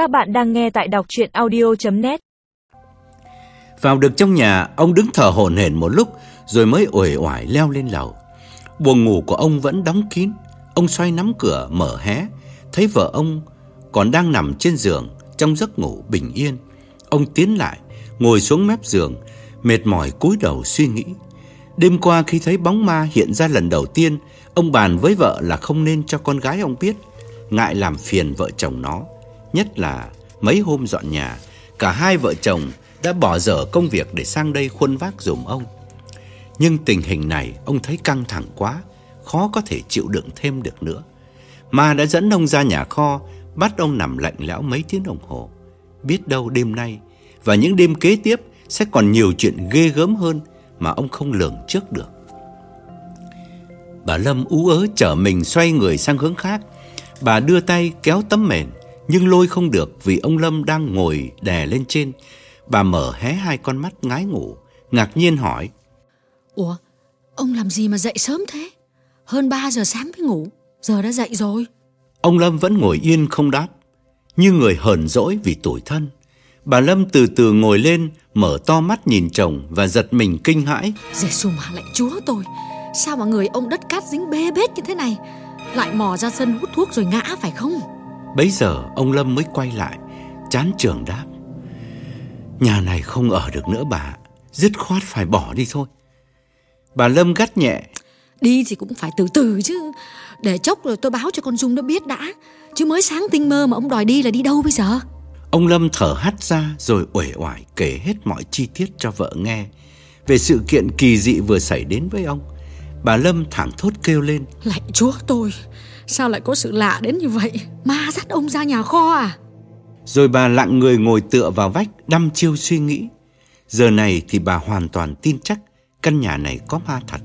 Các bạn đang nghe tại đọc chuyện audio.net Vào được trong nhà, ông đứng thở hổn hển một lúc rồi mới uể oải leo lên lầu. Buồng ngủ của ông vẫn đóng kín. Ông xoay nắm cửa mở hé, thấy vợ ông còn đang nằm trên giường trong giấc ngủ bình yên. Ông tiến lại, ngồi xuống mép giường, mệt mỏi cúi đầu suy nghĩ. Đêm qua khi thấy bóng ma hiện ra lần đầu tiên, ông bàn với vợ là không nên cho con gái ông biết, ngại làm phiền vợ chồng nó. Nhất là mấy hôm dọn nhà, cả hai vợ chồng đã bỏ dở công việc để sang đây khuân vác dùm ông. Nhưng tình hình này ông thấy căng thẳng quá, khó có thể chịu đựng thêm được nữa. mà đã dẫn ông ra nhà kho, bắt ông nằm lạnh lẽo mấy tiếng đồng hồ. Biết đâu đêm nay và những đêm kế tiếp sẽ còn nhiều chuyện ghê gớm hơn mà ông không lường trước được. Bà Lâm ú ớ chở mình xoay người sang hướng khác. Bà đưa tay kéo tấm mền, nhưng lôi không được vì ông Lâm đang ngồi đè lên trên. Bà mở hé hai con mắt ngái ngủ, ngạc nhiên hỏi. Ủa, ông làm gì mà dậy sớm thế? Hơn 3 giờ sáng mới ngủ, giờ đã dậy rồi. Ông Lâm vẫn ngồi yên không đáp, như người hờn dỗi vì tủi thân. Bà Lâm từ từ ngồi lên, mở to mắt nhìn chồng và giật mình kinh hãi. Giê-xu mà lạy chúa tôi, sao mà người ông đất cát dính bê bết như thế này? Lại mò ra sân hút thuốc rồi ngã phải không? Bấy giờ ông Lâm mới quay lại, chán trường đáp. Nhà này không ở được nữa bà, dứt khoát phải bỏ đi thôi. Bà Lâm gắt nhẹ. Đi thì cũng phải từ từ chứ, để chốc rồi tôi báo cho con Dung nó biết đã. Chứ mới sáng tinh mơ mà ông đòi đi là đi đâu bây giờ? Ông Lâm thở hắt ra rồi uể oải kể hết mọi chi tiết cho vợ nghe về sự kiện kỳ dị vừa xảy đến với ông. Bà Lâm thẳng thốt kêu lên. Lạy chúa tôi, sao lại có sự lạ đến như vậy? Ma dắt ông ra nhà kho à? Rồi bà lặng người ngồi tựa vào vách đăm chiêu suy nghĩ. Giờ này thì bà hoàn toàn tin chắc căn nhà này có ma thật.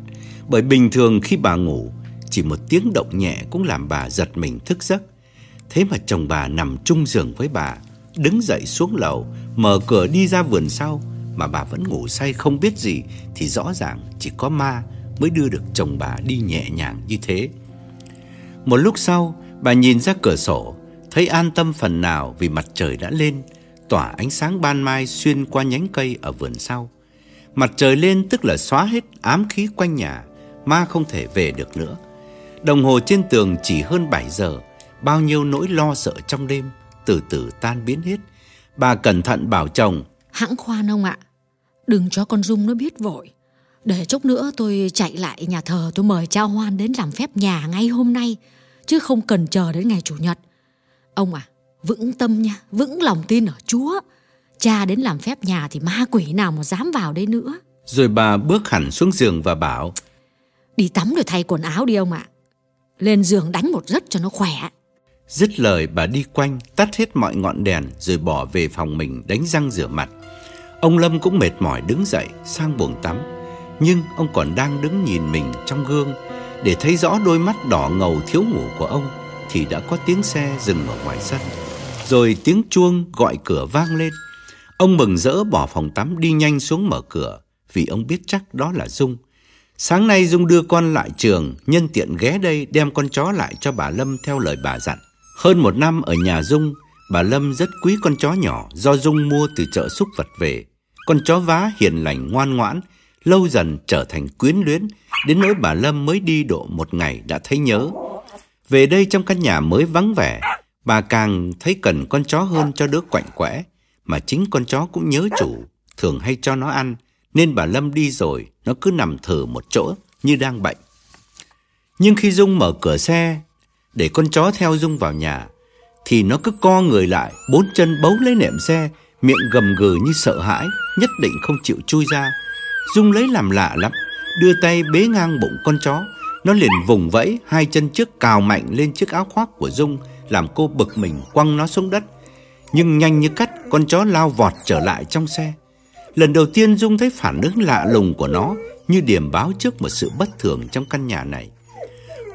Bởi bình thường khi bà ngủ, chỉ một tiếng động nhẹ cũng làm bà giật mình thức giấc. Thế mà chồng bà nằm chung giường với bà, đứng dậy xuống lầu, mở cửa đi ra vườn sau mà bà vẫn ngủ say không biết gì thì rõ ràng chỉ có ma mới đưa được chồng bà đi nhẹ nhàng như thế. Một lúc sau, bà nhìn ra cửa sổ, thấy an tâm phần nào vì mặt trời đã lên, tỏa ánh sáng ban mai xuyên qua nhánh cây ở vườn sau. Mặt trời lên tức là xóa hết ám khí quanh nhà, ma không thể về được nữa. Đồng hồ trên tường chỉ hơn 7 giờ, bao nhiêu nỗi lo sợ trong đêm từ từ tan biến hết. Bà cẩn thận bảo chồng, Hãng khoan ông ạ, đừng cho con Dung nó biết vội. Để chốc nữa tôi chạy lại nhà thờ tôi mời cha Hoan đến làm phép nhà ngay hôm nay, chứ không cần chờ đến ngày Chủ nhật. Ông à, vững tâm nha, vững lòng tin ở Chúa. Cha đến làm phép nhà thì ma quỷ nào mà dám vào đây nữa. rồi bà bước hẳn xuống giường và bảo, Đi tắm rồi thay quần áo đi ông ạ. Lên giường đánh một giấc cho nó khỏe. Dứt lời bà đi quanh, tắt hết mọi ngọn đèn rồi bỏ về phòng mình đánh răng rửa mặt. Ông Lâm cũng mệt mỏi đứng dậy sang buồng tắm. Nhưng ông còn đang đứng nhìn mình trong gương để thấy rõ đôi mắt đỏ ngầu thiếu ngủ của ông thì đã có tiếng xe dừng ở ngoài sân. Rồi tiếng chuông gọi cửa vang lên. Ông mừng rỡ bỏ phòng tắm đi nhanh xuống mở cửa vì ông biết chắc đó là Dung. Sáng nay Dung đưa con lại trường, nhân tiện ghé đây đem con chó lại cho bà Lâm theo lời bà dặn. Hơn một năm ở nhà Dung, bà Lâm rất quý con chó nhỏ do Dung mua từ chợ súc vật về. Con chó vá hiền lành ngoan ngoãn, lâu dần trở thành quyến luyến, đến nỗi bà Lâm mới đi độ một ngày đã thấy nhớ. Về đây trong căn nhà mới vắng vẻ, bà càng thấy cần con chó hơn cho đứa quạnh quẽ, mà chính con chó cũng nhớ chủ, thường hay cho nó ăn, nên bà Lâm đi rồi, nó cứ nằm thở một chỗ như đang bệnh. Nhưng khi Dung mở cửa xe để con chó theo Dung vào nhà, thì nó cứ co người lại, bốn chân bấu lấy nệm xe, miệng gầm gừ như sợ hãi, nhất định không chịu chui ra. Dung lấy làm lạ lắm, đưa tay bế ngang bụng con chó, nó liền vùng vẫy, hai chân trước cào mạnh lên chiếc áo khoác của Dung, làm cô bực mình quăng nó xuống đất. Nhưng nhanh như cắt, con chó lao vọt trở lại trong xe. Lần đầu tiên Dung thấy phản ứng lạ lùng của nó như điểm báo trước một sự bất thường trong căn nhà này.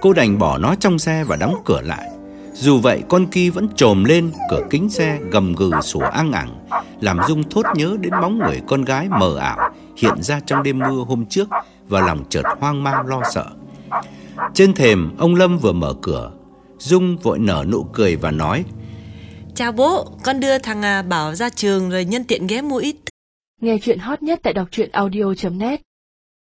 Cô đành bỏ nó trong xe và đóng cửa lại. Dù vậy con kia vẫn trồm lên cửa kính xe gầm gừ sủa ăn ẳng, làm Dung thốt nhớ đến bóng người con gái mờ ảo hiện ra trong đêm mưa hôm trước và lòng chợt hoang mang lo sợ. Trên thềm, ông Lâm vừa mở cửa, Dung vội nở nụ cười và nói: chào bố, con đưa thằng à, Bảo ra trường rồi nhân tiện ghé mua ít. Nghe chuyện hot nhất tại đọc truyện audio.net